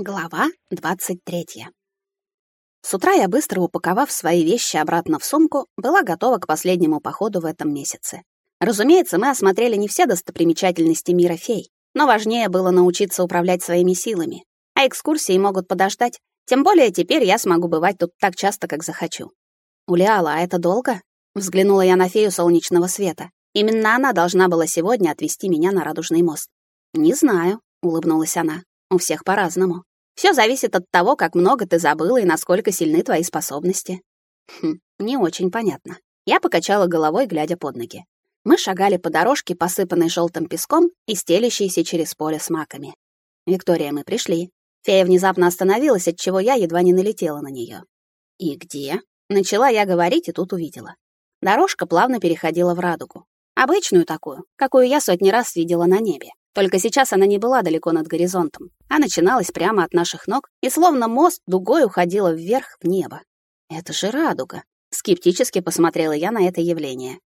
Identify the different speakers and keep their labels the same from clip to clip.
Speaker 1: Глава 23. С утра я, быстро упаковав свои вещи обратно в сумку, была готова к последнему походу в этом месяце. Разумеется, мы осмотрели не все достопримечательности мира фей, но важнее было научиться управлять своими силами. А экскурсии могут подождать, тем более теперь я смогу бывать тут так часто, как захочу. «Улиала, а это долго?» Взглянула я на фею солнечного света. Именно она должна была сегодня отвезти меня на Радужный мост. «Не знаю», — улыбнулась она. «У всех по-разному». Все зависит от того, как много ты забыла и насколько сильны твои способности. Хм, не очень понятно. Я покачала головой, глядя под ноги. Мы шагали по дорожке, посыпанной желтым песком и стелящейся через поле с маками. Виктория, мы пришли. Фея внезапно остановилась, отчего я едва не налетела на нее. И где? Начала я говорить и тут увидела. Дорожка плавно переходила в радугу. Обычную такую, какую я сотни раз видела на небе. Только сейчас она не была далеко над горизонтом, а начиналась прямо от наших ног и словно мост дугой уходила вверх в небо. Это же радуга. Скептически посмотрела я на это явление.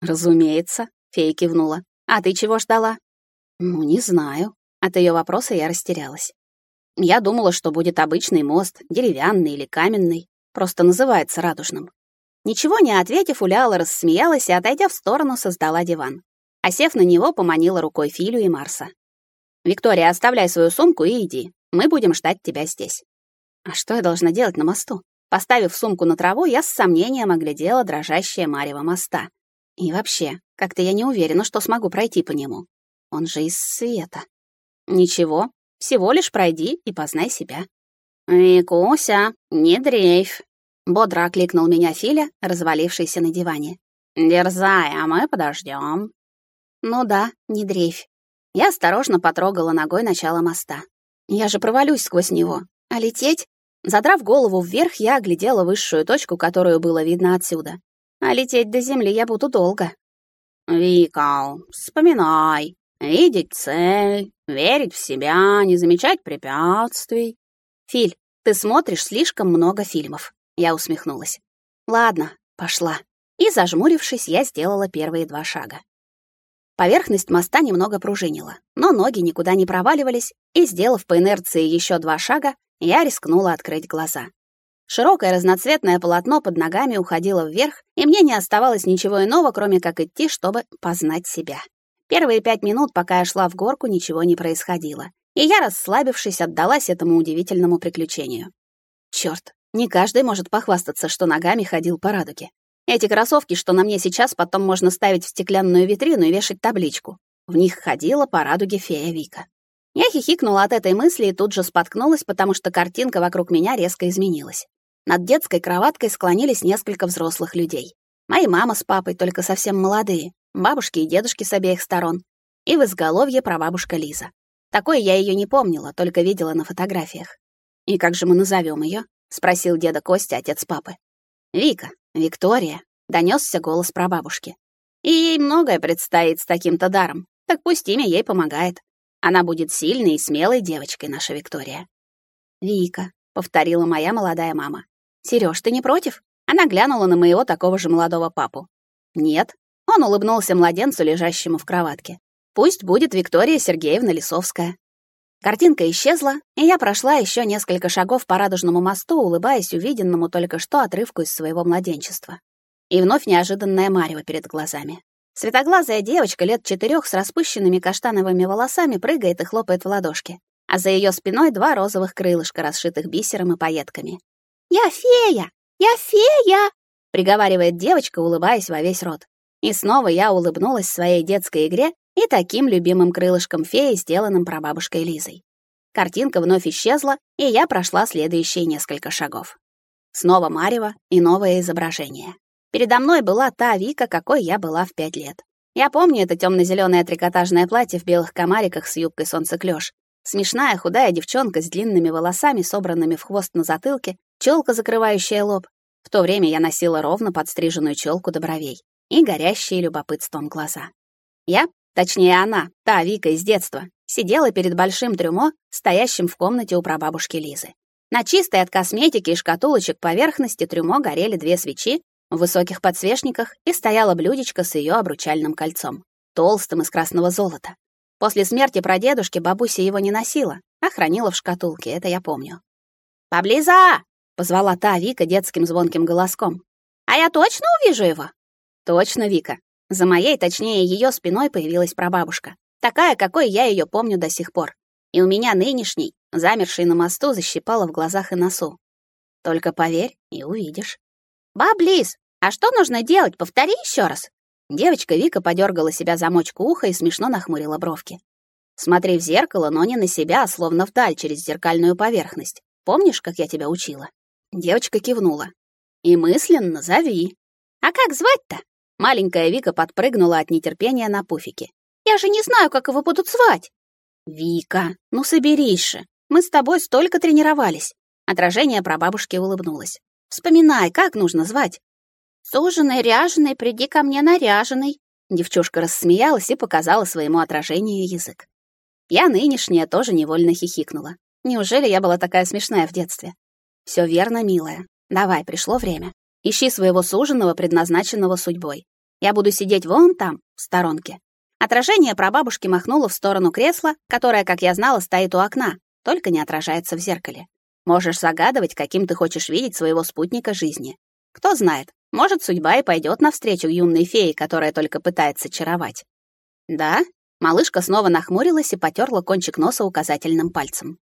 Speaker 1: Разумеется, фея кивнула. А ты чего ждала? Ну, не знаю. От ее вопроса я растерялась. Я думала, что будет обычный мост, деревянный или каменный, просто называется радужным. Ничего не ответив, Уляла рассмеялась и, отойдя в сторону, создала диван а сев на него, поманила рукой Филю и Марса. «Виктория, оставляй свою сумку и иди. Мы будем ждать тебя здесь». А что я должна делать на мосту? Поставив сумку на траву, я с сомнением оглядела дрожащее марево моста. И вообще, как-то я не уверена, что смогу пройти по нему. Он же из света. Ничего, всего лишь пройди и познай себя. «Викуся, не дрейф!» — бодро окликнул меня Филя, развалившийся на диване. «Дерзай, а мы подождем. Ну да, не дрейфь. Я осторожно потрогала ногой начало моста. Я же провалюсь сквозь него. А лететь? Задрав голову вверх, я оглядела высшую точку, которую было видно отсюда. А лететь до земли я буду долго. Вика, вспоминай. Видеть цель, верить в себя, не замечать препятствий. Филь, ты смотришь слишком много фильмов. Я усмехнулась. Ладно, пошла. И, зажмурившись, я сделала первые два шага. Поверхность моста немного пружинила, но ноги никуда не проваливались, и, сделав по инерции еще два шага, я рискнула открыть глаза. Широкое разноцветное полотно под ногами уходило вверх, и мне не оставалось ничего иного, кроме как идти, чтобы познать себя. Первые пять минут, пока я шла в горку, ничего не происходило, и я, расслабившись, отдалась этому удивительному приключению. Черт, не каждый может похвастаться, что ногами ходил по радуге. Эти кроссовки, что на мне сейчас, потом можно ставить в стеклянную витрину и вешать табличку. В них ходила по радуге фея Вика. Я хихикнула от этой мысли и тут же споткнулась, потому что картинка вокруг меня резко изменилась. Над детской кроваткой склонились несколько взрослых людей. Мои мама с папой, только совсем молодые, бабушки и дедушки с обеих сторон, и в изголовье прабабушка Лиза. Такой я ее не помнила, только видела на фотографиях. «И как же мы назовем ее? спросил деда Костя, отец папы. «Вика, Виктория», — донесся голос прабабушки. «И ей многое предстоит с таким-то даром, так пусть имя ей помогает. Она будет сильной и смелой девочкой, наша Виктория». «Вика», — повторила моя молодая мама. «Серёж, ты не против?» Она глянула на моего такого же молодого папу. «Нет». Он улыбнулся младенцу, лежащему в кроватке. «Пусть будет Виктория Сергеевна Лисовская». Картинка исчезла, и я прошла еще несколько шагов по радужному мосту, улыбаясь увиденному только что отрывку из своего младенчества. И вновь неожиданное марево перед глазами. Светоглазая девочка лет четырех с распущенными каштановыми волосами прыгает и хлопает в ладошки, а за ее спиной два розовых крылышка, расшитых бисером и пайетками. «Я фея! Я фея!» — приговаривает девочка, улыбаясь во весь рот. И снова я улыбнулась своей детской игре и таким любимым крылышком феи, сделанным прабабушкой Лизой. Картинка вновь исчезла, и я прошла следующие несколько шагов. Снова марево и новое изображение. Передо мной была та Вика, какой я была в пять лет. Я помню это темно-зеленое трикотажное платье в белых комариках с юбкой солнцеклёш. Смешная худая девчонка с длинными волосами, собранными в хвост на затылке, челка, закрывающая лоб. В то время я носила ровно подстриженную челку до бровей и горящие любопытством глаза. Я Точнее, она, та Вика из детства, сидела перед большим трюмо, стоящим в комнате у прабабушки Лизы. На чистой от косметики и шкатулочек поверхности трюмо горели две свечи в высоких подсвечниках и стояло блюдечко с ее обручальным кольцом, толстым из красного золота. После смерти прадедушки бабуся его не носила, а хранила в шкатулке, это я помню. «Поблиза!» — позвала та Вика детским звонким голоском. «А я точно увижу его?» «Точно, Вика». За моей, точнее, ее спиной появилась прабабушка. Такая, какой я ее помню до сих пор. И у меня нынешний, замерший на мосту, защипало в глазах и носу. Только поверь и увидишь. «Баблис, а что нужно делать? Повтори еще раз!» Девочка Вика подергала себя замочку уха и смешно нахмурила бровки. «Смотри в зеркало, но не на себя, а словно вдаль, через зеркальную поверхность. Помнишь, как я тебя учила?» Девочка кивнула. «И мысленно зови». «А как звать-то?» Маленькая Вика подпрыгнула от нетерпения на пуфике. «Я же не знаю, как его будут звать». «Вика, ну соберись же. Мы с тобой столько тренировались». Отражение прабабушки улыбнулось. Вспоминай, как нужно звать. Суженый, ряженый, приди ко мне наряженный. Девчушка рассмеялась и показала своему отражению язык. Я нынешняя тоже невольно хихикнула. Неужели я была такая смешная в детстве? Все верно, милая. Давай, пришло время. Ищи своего суженого, предназначенного судьбой. Я буду сидеть вон там, в сторонке. Отражение прабабушки махнуло в сторону кресла, которое, как я знала, стоит у окна, только не отражается в зеркале. Можешь загадывать, каким ты хочешь видеть своего спутника жизни. Кто знает, может, судьба и пойдет навстречу юной фее, которая только пытается чаровать. Да? Малышка снова нахмурилась и потерла кончик носа указательным пальцем.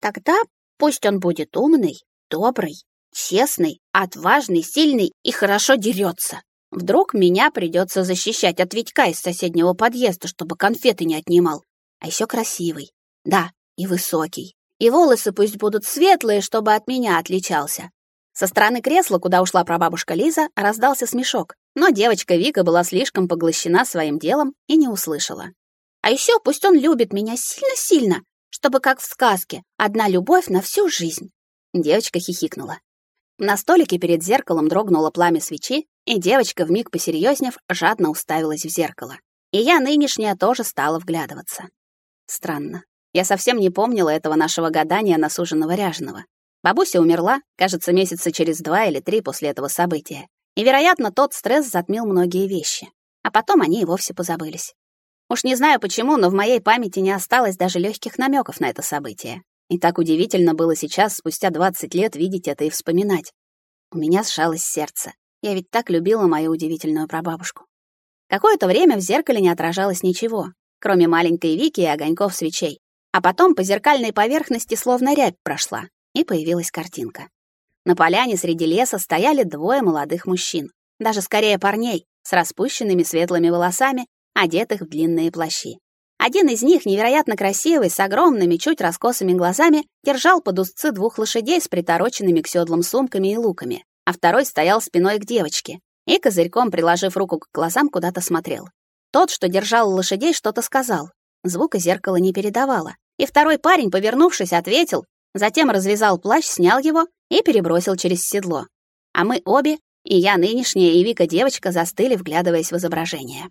Speaker 1: Тогда пусть он будет умный, добрый, честный, отважный, сильный и хорошо дерется. Вдруг меня придется защищать от Витька из соседнего подъезда, чтобы конфеты не отнимал. А еще красивый. Да, и высокий. И волосы пусть будут светлые, чтобы от меня отличался. Со стороны кресла, куда ушла прабабушка Лиза, раздался смешок, но девочка Вика была слишком поглощена своим делом и не услышала. А еще пусть он любит меня сильно-сильно, чтобы, как в сказке, одна любовь на всю жизнь. Девочка хихикнула. На столике перед зеркалом дрогнуло пламя свечи, и девочка, вмиг посерьезнев, жадно уставилась в зеркало. И я нынешняя тоже стала вглядываться. Странно. Я совсем не помнила этого нашего гадания на суженого ряженого. Бабуся умерла, кажется, месяца через два или три после этого события. И, вероятно, тот стресс затмил многие вещи. А потом они и вовсе позабылись. Уж не знаю почему, но в моей памяти не осталось даже легких намеков на это событие. И так удивительно было сейчас, спустя 20 лет, видеть это и вспоминать. У меня сжалось сердце. Я ведь так любила мою удивительную прабабушку. Какое-то время в зеркале не отражалось ничего, кроме маленькой Вики и огоньков свечей, а потом по зеркальной поверхности словно рябь прошла, и появилась картинка. На поляне среди леса стояли двое молодых мужчин, даже скорее парней, с распущенными светлыми волосами, одетых в длинные плащи. Один из них, невероятно красивый, с огромными, чуть раскосыми глазами, держал под узцы двух лошадей с притороченными к седлам сумками и луками, а второй стоял спиной к девочке и, козырьком приложив руку к глазам, куда-то смотрел. Тот, что держал лошадей, что-то сказал, Звука зеркала не передавало. И второй парень, повернувшись, ответил, затем развязал плащ, снял его и перебросил через седло. А мы обе, и я нынешняя, и Вика девочка, застыли, вглядываясь в изображение.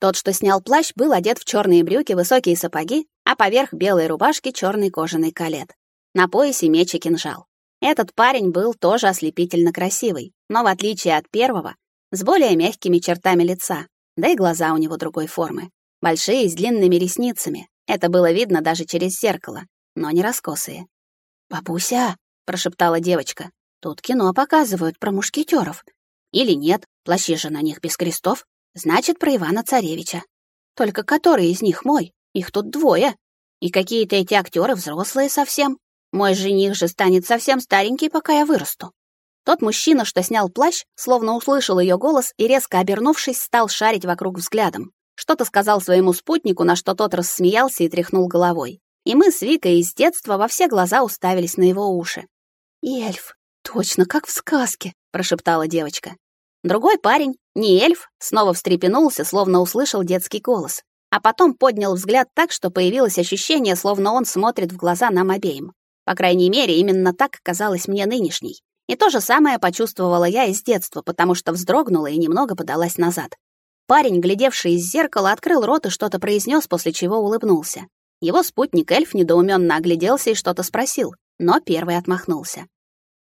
Speaker 1: Тот, что снял плащ, был одет в черные брюки, высокие сапоги, а поверх белой рубашки черный кожаный калет. На поясе меч и кинжал. Этот парень был тоже ослепительно красивый, но в отличие от первого, с более мягкими чертами лица, да и глаза у него другой формы. Большие, с длинными ресницами. Это было видно даже через зеркало, но не раскосые. «Бабуся», — прошептала девочка, — «тут кино показывают про мушкетеров. Или нет, плащи же на них без крестов, значит, про Ивана-Царевича. Только который из них мой? Их тут двое. И какие-то эти актеры взрослые совсем. Мой жених же станет совсем старенький, пока я вырасту». Тот мужчина, что снял плащ, словно услышал ее голос и, резко обернувшись, стал шарить вокруг взглядом. Что-то сказал своему спутнику, на что тот рассмеялся и тряхнул головой. И мы с Викой из детства во все глаза уставились на его уши. «Эльф, точно как в сказке», — прошептала девочка. Другой парень, не эльф, снова встрепенулся, словно услышал детский голос, а потом поднял взгляд так, что появилось ощущение, словно он смотрит в глаза нам обеим. По крайней мере, именно так казалось мне нынешней. И то же самое почувствовала я из детства, потому что вздрогнула и немного подалась назад. Парень, глядевший из зеркала, открыл рот и что-то произнес, после чего улыбнулся. Его спутник-эльф недоуменно огляделся и что-то спросил, но первый отмахнулся.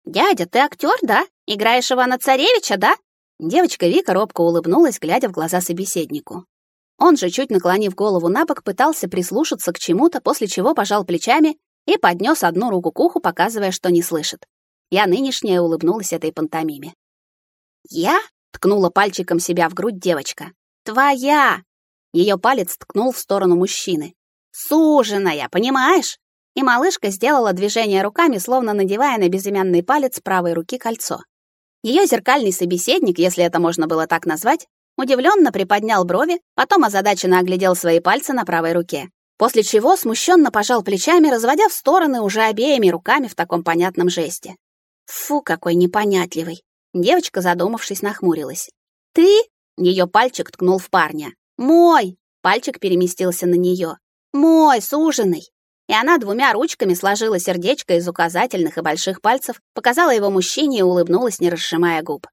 Speaker 1: «Дядя, ты актер, да? Играешь Ивана-Царевича, да?» Девочка Вика робко улыбнулась, глядя в глаза собеседнику. Он же, чуть наклонив голову на бок, пытался прислушаться к чему-то, после чего пожал плечами и поднес одну руку к уху, показывая, что не слышит. Я нынешняя улыбнулась этой пантомиме. «Я?» — ткнула пальчиком себя в грудь девочка. «Твоя!» Ее палец ткнул в сторону мужчины. «Суженая, понимаешь?» И малышка сделала движение руками, словно надевая на безымянный палец правой руки кольцо. Ее зеркальный собеседник, если это можно было так назвать, удивленно приподнял брови, потом озадаченно оглядел свои пальцы на правой руке, после чего смущенно пожал плечами, разводя в стороны уже обеими руками в таком понятном жесте. Фу, какой непонятливый. Девочка, задумавшись, нахмурилась. Ты? Ее пальчик ткнул в парня. Мой. Пальчик переместился на нее. Мой, суженый. И она двумя ручками сложила сердечко из указательных и больших пальцев, показала его мужчине и улыбнулась, не расшимая губ.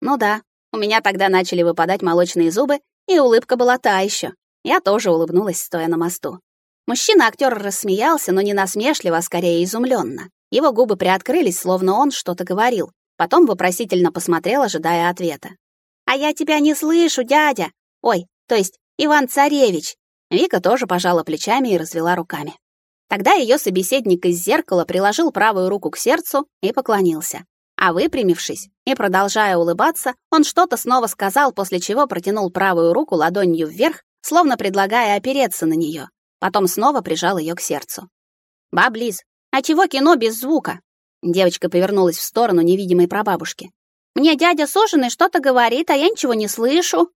Speaker 1: Ну да, у меня тогда начали выпадать молочные зубы, и улыбка была та еще. Я тоже улыбнулась, стоя на мосту. Мужчина-актер рассмеялся, но не насмешливо, а скорее изумленно. Его губы приоткрылись, словно он что-то говорил. Потом вопросительно посмотрел, ожидая ответа. «А я тебя не слышу, дядя! Ой, то есть Иван-царевич!» Вика тоже пожала плечами и развела руками. Тогда ее собеседник из зеркала приложил правую руку к сердцу и поклонился. А выпрямившись и продолжая улыбаться, он что-то снова сказал, после чего протянул правую руку ладонью вверх, словно предлагая опереться на нее. Потом снова прижал ее к сердцу. «Баблиз, а чего кино без звука?» Девочка повернулась в сторону невидимой прабабушки. «Мне дядя суженый что-то говорит, а я ничего не слышу».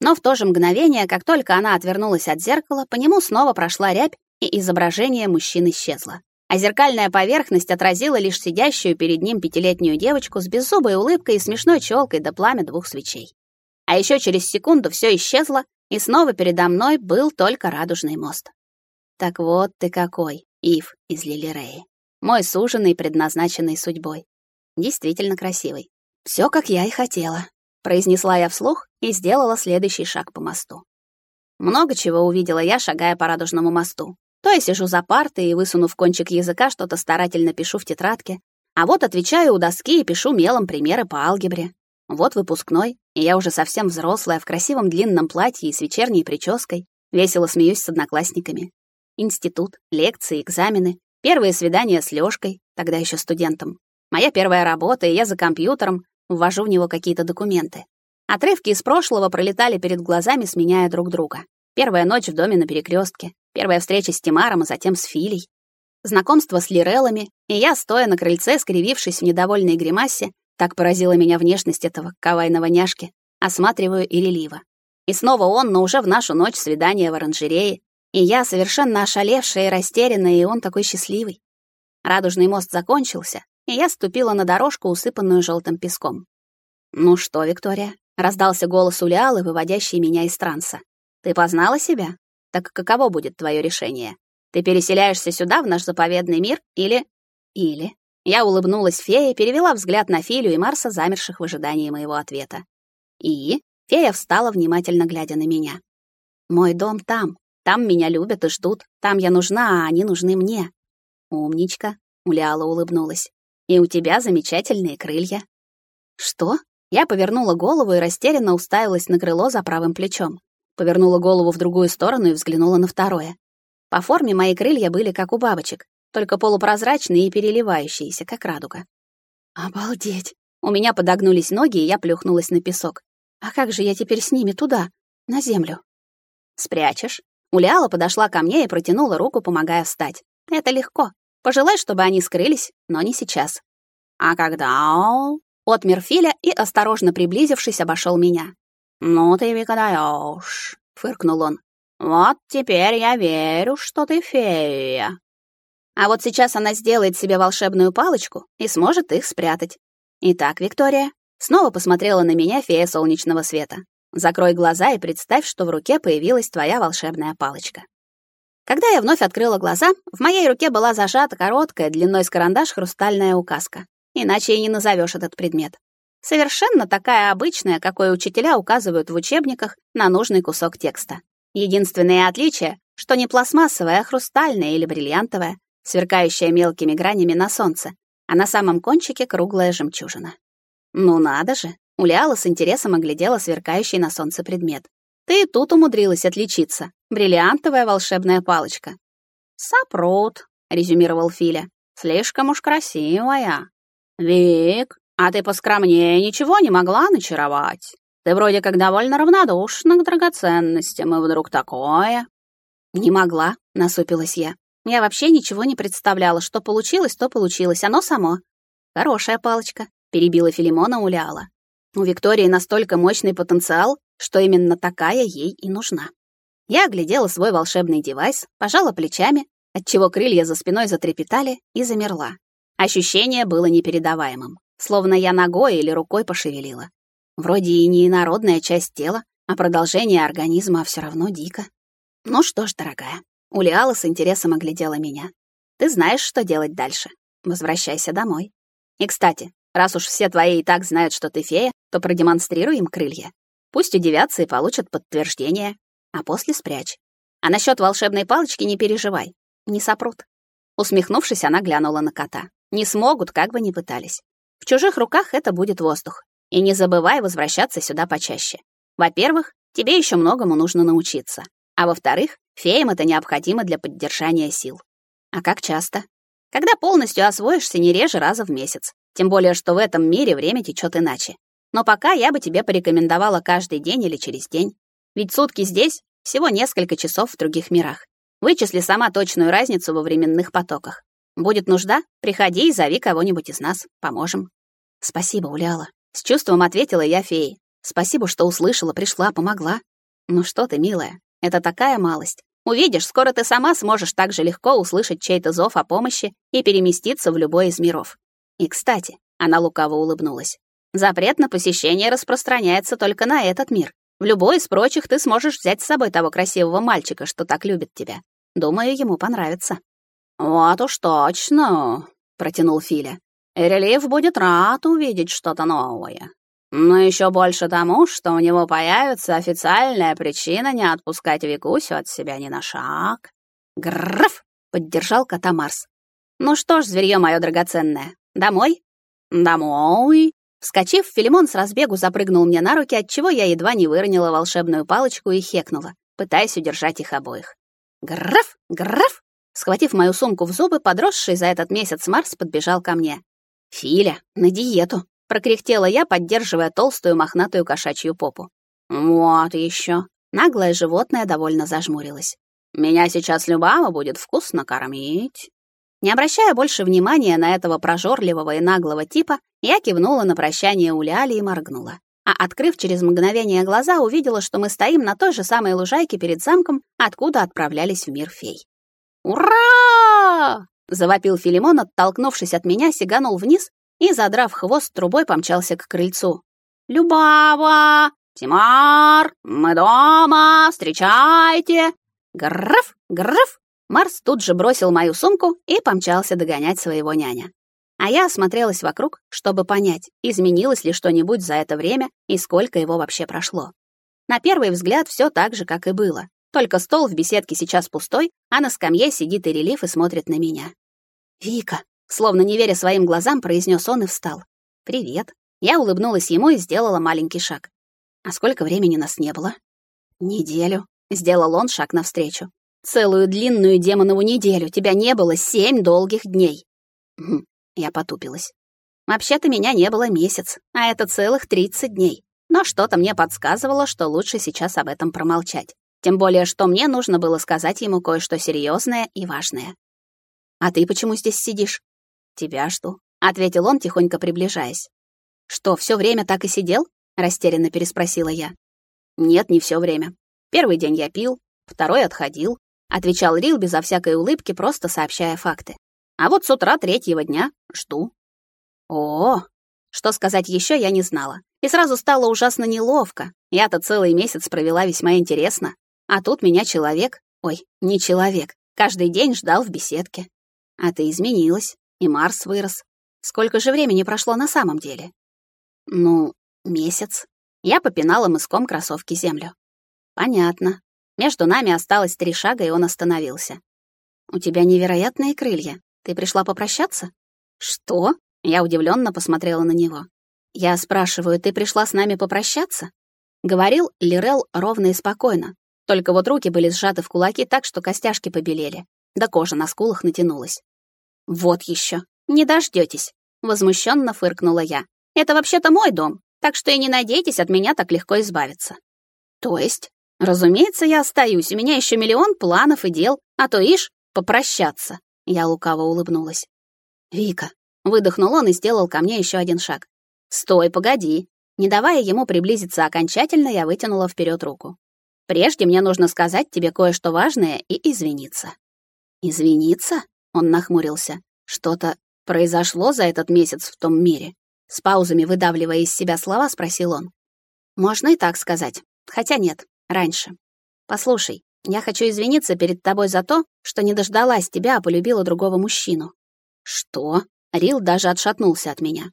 Speaker 1: Но в то же мгновение, как только она отвернулась от зеркала, по нему снова прошла рябь, и изображение мужчины исчезло. А зеркальная поверхность отразила лишь сидящую перед ним пятилетнюю девочку с беззубой улыбкой и смешной челкой до пламя двух свечей. А еще через секунду все исчезло, и снова передо мной был только радужный мост. Так вот ты какой, Ив из Лилиреи. Мой суженый, предназначенный судьбой. Действительно красивый. Все, как я и хотела, произнесла я вслух и сделала следующий шаг по мосту. Много чего увидела я, шагая по радужному мосту. То я сижу за партой и, высунув кончик языка, что-то старательно пишу в тетрадке, а вот отвечаю у доски и пишу мелом примеры по алгебре. Вот выпускной, и я уже совсем взрослая, в красивом длинном платье и с вечерней прической, весело смеюсь с одноклассниками. Институт, лекции, экзамены, первые свидания с Лёшкой, тогда еще студентом. Моя первая работа, и я за компьютером ввожу в него какие-то документы. Отрывки из прошлого пролетали перед глазами, сменяя друг друга. Первая ночь в доме на перекрестке, первая встреча с Тимаром, а затем с Филей. Знакомство с Лиреллами, и я, стоя на крыльце, скривившись в недовольной гримасе, так поразила меня внешность этого кавайного няшки, осматриваю Ирелива. И снова он, но уже в нашу ночь свидания в оранжерее, и я совершенно ошалевшая и растерянная, и он такой счастливый. Радужный мост закончился, и я ступила на дорожку, усыпанную желтым песком. «Ну что, Виктория?» — раздался голос Улиалы, выводящий меня из транса. Ты познала себя? Так каково будет твое решение? Ты переселяешься сюда, в наш заповедный мир, или... Или... Я улыбнулась фее, перевела взгляд на Филю и Марса, замерших в ожидании моего ответа. И... Фея встала, внимательно глядя на меня. «Мой дом там. Там меня любят и ждут. Там я нужна, а они нужны мне». «Умничка», — Уляла улыбнулась. «И у тебя замечательные крылья». «Что?» Я повернула голову и растерянно уставилась на крыло за правым плечом повернула голову в другую сторону и взглянула на второе. По форме мои крылья были как у бабочек, только полупрозрачные и переливающиеся, как радуга. Обалдеть! У меня подогнулись ноги, и я плюхнулась на песок. А как же я теперь с ними туда, на землю? Спрячешь? Уляла подошла ко мне и протянула руку, помогая встать. Это легко. Пожелай, чтобы они скрылись, но не сейчас. А когда... Отмер Филя и, осторожно приблизившись, обошел меня. «Ну ты, Вика, даешь», — фыркнул он. «Вот теперь я верю, что ты фея». А вот сейчас она сделает себе волшебную палочку и сможет их спрятать. Итак, Виктория, снова посмотрела на меня фея солнечного света. Закрой глаза и представь, что в руке появилась твоя волшебная палочка. Когда я вновь открыла глаза, в моей руке была зажата короткая, длиной с карандаш, хрустальная указка. Иначе и не назовешь этот предмет. Совершенно такая обычная, какой учителя указывают в учебниках на нужный кусок текста. Единственное отличие, что не пластмассовая, а хрустальная или бриллиантовая, сверкающая мелкими гранями на солнце, а на самом кончике круглая жемчужина. Ну надо же, Уляла с интересом оглядела сверкающий на солнце предмет. Ты тут умудрилась отличиться. Бриллиантовая волшебная палочка. Сапрут. резюмировал Филя. «Слишком уж красивая». «Вик, а ты поскромнее ничего не могла начаровать? Ты вроде как довольно равнодушна к драгоценностям, и вдруг такое...» «Не могла», — насупилась я. «Я вообще ничего не представляла. Что получилось, то получилось. Оно само». «Хорошая палочка», — перебила Филимона Уляла. «У Виктории настолько мощный потенциал, что именно такая ей и нужна». Я оглядела свой волшебный девайс, пожала плечами, отчего крылья за спиной затрепетали и замерла. Ощущение было непередаваемым, словно я ногой или рукой пошевелила. Вроде и не инородная часть тела, а продолжение организма, все равно дико. Ну что ж, дорогая, Улиала с интересом оглядела меня. Ты знаешь, что делать дальше. Возвращайся домой. И, кстати, раз уж все твои и так знают, что ты фея, то продемонстрируй им крылья. Пусть удивятся и получат подтверждение, а после спрячь. А насчет волшебной палочки не переживай, не сопрут. Усмехнувшись, она глянула на кота. Не смогут, как бы ни пытались. В чужих руках это будет воздух. И не забывай возвращаться сюда почаще. Во-первых, тебе еще многому нужно научиться. А во-вторых, феям это необходимо для поддержания сил. А как часто? Когда полностью освоишься не реже раза в месяц. Тем более, что в этом мире время течет иначе. Но пока я бы тебе порекомендовала каждый день или через день. Ведь сутки здесь всего несколько часов в других мирах. Вычисли сама точную разницу во временных потоках. Будет нужда, приходи и зови кого-нибудь из нас, поможем. Спасибо, Уляла. С чувством ответила я фее. Спасибо, что услышала, пришла, помогла. Ну что ты, милая, это такая малость. Увидишь, скоро ты сама сможешь так же легко услышать чей-то зов о помощи и переместиться в любой из миров. И, кстати, она лукаво улыбнулась. Запрет на посещение распространяется только на этот мир. В любой из прочих ты сможешь взять с собой того красивого мальчика, что так любит тебя. Думаю, ему понравится. Вот уж точно, протянул Филя. Релиф будет рад увидеть что-то новое. Но еще больше тому, что у него появится официальная причина не отпускать Викусю от себя ни на шаг. Грф! поддержал кота Марс. Ну что ж, зверье мое драгоценное, домой? Домой. Вскочив, Филимон с разбегу запрыгнул мне на руки, отчего я едва не выронила волшебную палочку и хекнула, пытаясь удержать их обоих. Граф, граф! Схватив мою сумку в зубы, подросший за этот месяц Марс подбежал ко мне. «Филя, на диету!» — прокряхтела я, поддерживая толстую мохнатую кошачью попу. «Вот еще!» — наглое животное довольно зажмурилось. «Меня сейчас Любава будет вкусно кормить!» Не обращая больше внимания на этого прожорливого и наглого типа, я кивнула на прощание Уляли и моргнула. А открыв через мгновение глаза, увидела, что мы стоим на той же самой лужайке перед замком, откуда отправлялись в мир фей. «Ура!» — завопил Филимон, оттолкнувшись от меня, сиганул вниз и, задрав хвост, трубой помчался к крыльцу. «Любава! Тимар! Мы дома! Встречайте!» «Грф! Грф!» Марс тут же бросил мою сумку и помчался догонять своего няня. А я осмотрелась вокруг, чтобы понять, изменилось ли что-нибудь за это время и сколько его вообще прошло. На первый взгляд все так же, как и было. Только стол в беседке сейчас пустой, а на скамье сидит и релиф и смотрит на меня. «Вика», словно не веря своим глазам, произнес он и встал. «Привет». Я улыбнулась ему и сделала маленький шаг. «А сколько времени нас не было?» «Неделю», — сделал он шаг навстречу. Целую длинную демонову неделю тебя не было семь долгих дней. Хм, я потупилась. Вообще-то меня не было месяц, а это целых тридцать дней. Но что-то мне подсказывало, что лучше сейчас об этом промолчать. Тем более, что мне нужно было сказать ему кое-что серьезное и важное. «А ты почему здесь сидишь?» «Тебя жду», — ответил он, тихонько приближаясь. «Что, все время так и сидел?» — растерянно переспросила я. «Нет, не все время. Первый день я пил, второй отходил, отвечал Рил безо всякой улыбки, просто сообщая факты. А вот с утра третьего дня жду. О, что сказать еще я не знала. И сразу стало ужасно неловко. Я-то целый месяц провела весьма интересно. А тут меня человек, ой, не человек, каждый день ждал в беседке. А ты изменилась, и Марс вырос. Сколько же времени прошло на самом деле? Ну, месяц. Я попинала мыском кроссовки землю. Понятно. Между нами осталось три шага, и он остановился. «У тебя невероятные крылья. Ты пришла попрощаться?» «Что?» Я удивленно посмотрела на него. «Я спрашиваю, ты пришла с нами попрощаться?» Говорил Лирел ровно и спокойно. Только вот руки были сжаты в кулаки так, что костяшки побелели. да кожа на скулах натянулась. «Вот еще, не дождетесь, возмущенно фыркнула я. «Это вообще-то мой дом, так что и не надейтесь от меня так легко избавиться». «То есть?» «Разумеется, я остаюсь, у меня еще миллион планов и дел, а то ишь, попрощаться». Я лукаво улыбнулась. «Вика», — выдохнул он и сделал ко мне еще один шаг. «Стой, погоди». Не давая ему приблизиться окончательно, я вытянула вперед руку. «Прежде мне нужно сказать тебе кое-что важное и извиниться». «Извиниться?» — он нахмурился. «Что-то произошло за этот месяц в том мире?» С паузами выдавливая из себя слова, спросил он. «Можно и так сказать. Хотя нет, раньше. Послушай, я хочу извиниться перед тобой за то, что не дождалась тебя, а полюбила другого мужчину». «Что?» Рил даже отшатнулся от меня.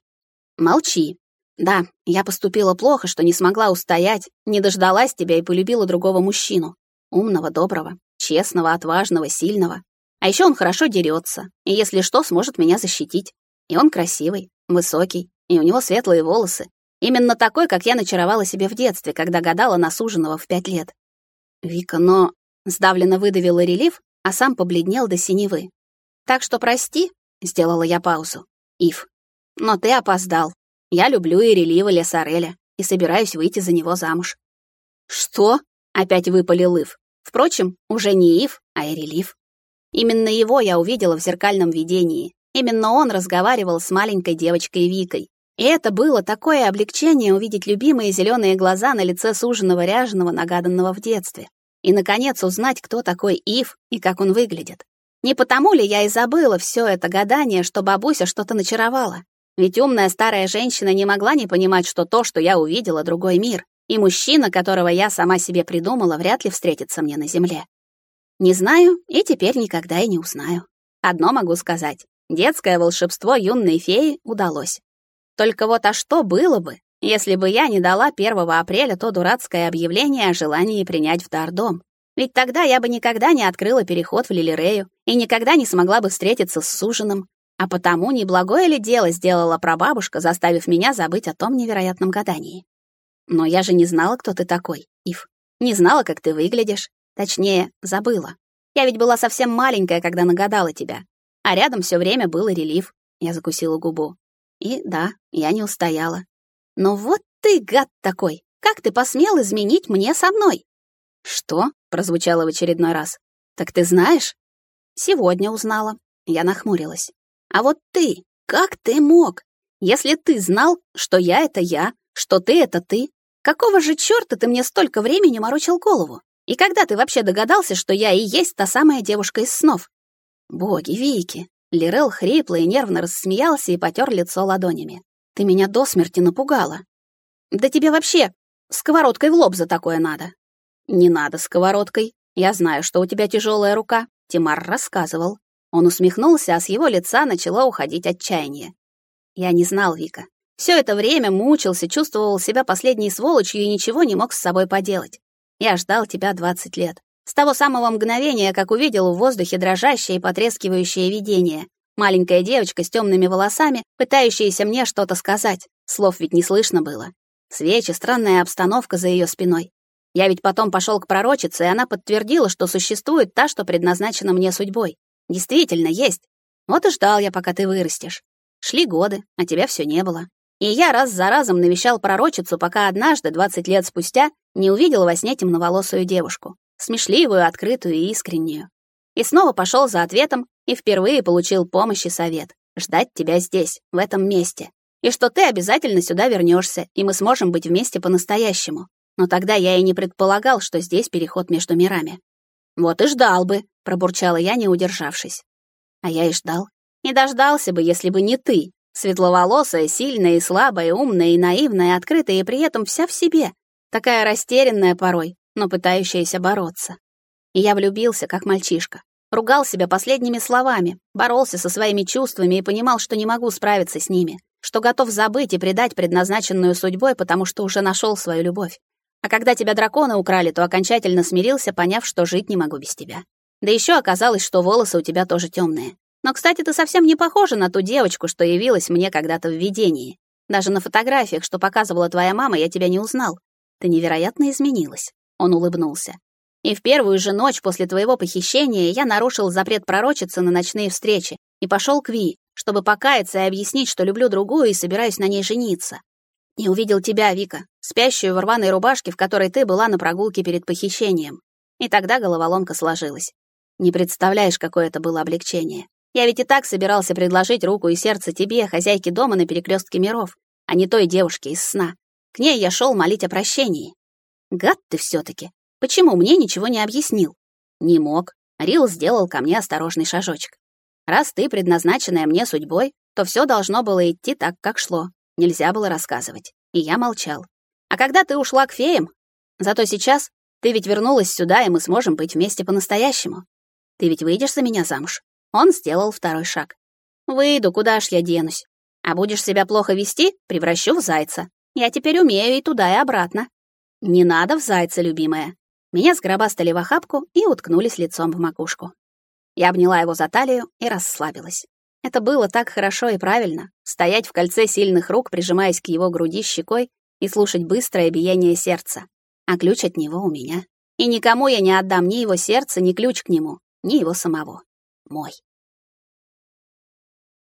Speaker 1: «Молчи. Да, я поступила плохо, что не смогла устоять, не дождалась тебя и полюбила другого мужчину. Умного, доброго, честного, отважного, сильного. А еще он хорошо дерется, и если что, сможет меня защитить. И он красивый, высокий, и у него светлые волосы. Именно такой, как я начаровала себе в детстве, когда гадала на суженого в пять лет. Вика, но... Сдавленно выдавила релиф, а сам побледнел до синевы. Так что прости, сделала я паузу. Ив, но ты опоздал. Я люблю и релива Лесареля и собираюсь выйти за него замуж. Что? Опять выпалил Ив. Впрочем, уже не Ив, а Эрелив. Именно его я увидела в зеркальном видении. Именно он разговаривал с маленькой девочкой Викой. И это было такое облегчение увидеть любимые зеленые глаза на лице суженого ряженого, нагаданного в детстве. И, наконец, узнать, кто такой Ив и как он выглядит. Не потому ли я и забыла все это гадание, что бабуся что-то начаровала? Ведь умная старая женщина не могла не понимать, что то, что я увидела, другой мир. И мужчина, которого я сама себе придумала, вряд ли встретится мне на земле. Не знаю и теперь никогда и не узнаю. Одно могу сказать. Детское волшебство юной феи удалось. Только вот а что было бы, если бы я не дала 1 апреля то дурацкое объявление о желании принять в дар дом? Ведь тогда я бы никогда не открыла переход в Лилирею и никогда не смогла бы встретиться с суженым. А потому неблагое ли дело сделала прабабушка, заставив меня забыть о том невероятном гадании? Но я же не знала, кто ты такой, Ив. Не знала, как ты выглядишь. Точнее, забыла. Я ведь была совсем маленькая, когда нагадала тебя. А рядом все время был релиф. Я закусила губу. И да, я не устояла. Но вот ты, гад такой! Как ты посмел изменить мне со мной? Что? прозвучало в очередной раз. Так ты знаешь? Сегодня узнала. Я нахмурилась. А вот ты, как ты мог? Если ты знал, что я — это я, что ты — это ты, какого же чёрта ты мне столько времени морочил голову? И когда ты вообще догадался, что я и есть та самая девушка из снов? Боги, Вики. Лирел хрипло и нервно рассмеялся и потер лицо ладонями. Ты меня до смерти напугала. Да тебе вообще сковородкой в лоб за такое надо. Не надо сковородкой. Я знаю, что у тебя тяжелая рука. Тимар рассказывал. Он усмехнулся, а с его лица начало уходить отчаяние. Я не знал Вика. Все это время мучился, чувствовал себя последней сволочью и ничего не мог с собой поделать. Я ждал тебя 20 лет. С того самого мгновения, как увидел в воздухе дрожащее и потрескивающее видение. Маленькая девочка с темными волосами, пытающаяся мне что-то сказать. Слов ведь не слышно было. Свечи, странная обстановка за ее спиной. Я ведь потом пошел к пророчице, и она подтвердила, что существует та, что предназначена мне судьбой. Действительно, есть. Вот и ждал я, пока ты вырастешь. Шли годы, а тебя все не было. И я раз за разом навещал пророчицу, пока однажды, 20 лет спустя, не увидел во сне темноволосую девушку. Смешливую, открытую и искреннюю. И снова пошел за ответом и впервые получил помощь и совет. Ждать тебя здесь, в этом месте. И что ты обязательно сюда вернешься, и мы сможем быть вместе по-настоящему. Но тогда я и не предполагал, что здесь переход между мирами. Вот и ждал бы, пробурчала я, не удержавшись. А я и ждал. Не дождался бы, если бы не ты. Светловолосая, сильная и слабая, умная и наивная, открытая и при этом вся в себе. Такая растерянная порой, но пытающаяся бороться. И я влюбился, как мальчишка. Ругал себя последними словами, боролся со своими чувствами и понимал, что не могу справиться с ними, что готов забыть и предать предназначенную судьбой, потому что уже нашел свою любовь. А когда тебя драконы украли, то окончательно смирился, поняв, что жить не могу без тебя. Да еще оказалось, что волосы у тебя тоже темные. Но, кстати, ты совсем не похожа на ту девочку, что явилась мне когда-то в видении. Даже на фотографиях, что показывала твоя мама, я тебя не узнал. Ты невероятно изменилась. Он улыбнулся. И в первую же ночь после твоего похищения я нарушил запрет пророчицы на ночные встречи и пошел к Ви, чтобы покаяться и объяснить, что люблю другую и собираюсь на ней жениться. И увидел тебя, Вика, спящую в рваной рубашке, в которой ты была на прогулке перед похищением. И тогда головоломка сложилась. Не представляешь, какое это было облегчение. Я ведь и так собирался предложить руку и сердце тебе, хозяйке дома на перекрестке миров, а не той девушке из сна. К ней я шел молить о прощении. Гад ты все таки Почему мне ничего не объяснил? Не мог. Рил сделал ко мне осторожный шажочек. Раз ты предназначенная мне судьбой, то все должно было идти так, как шло. Нельзя было рассказывать. И я молчал. А когда ты ушла к феям? Зато сейчас ты ведь вернулась сюда, и мы сможем быть вместе по-настоящему. Ты ведь выйдешь за меня замуж? Он сделал второй шаг. Выйду, куда ж я денусь? А будешь себя плохо вести, превращу в зайца. Я теперь умею и туда, и обратно. Не надо в зайца, любимая. Меня сгробастали в охапку и уткнулись лицом в макушку. Я обняла его за талию и расслабилась. Это было так хорошо и правильно — стоять в кольце сильных рук, прижимаясь к его груди щекой и слушать быстрое биение сердца. А ключ от него у меня. И никому я не отдам ни его сердце, ни ключ к нему, ни его самого. Мой.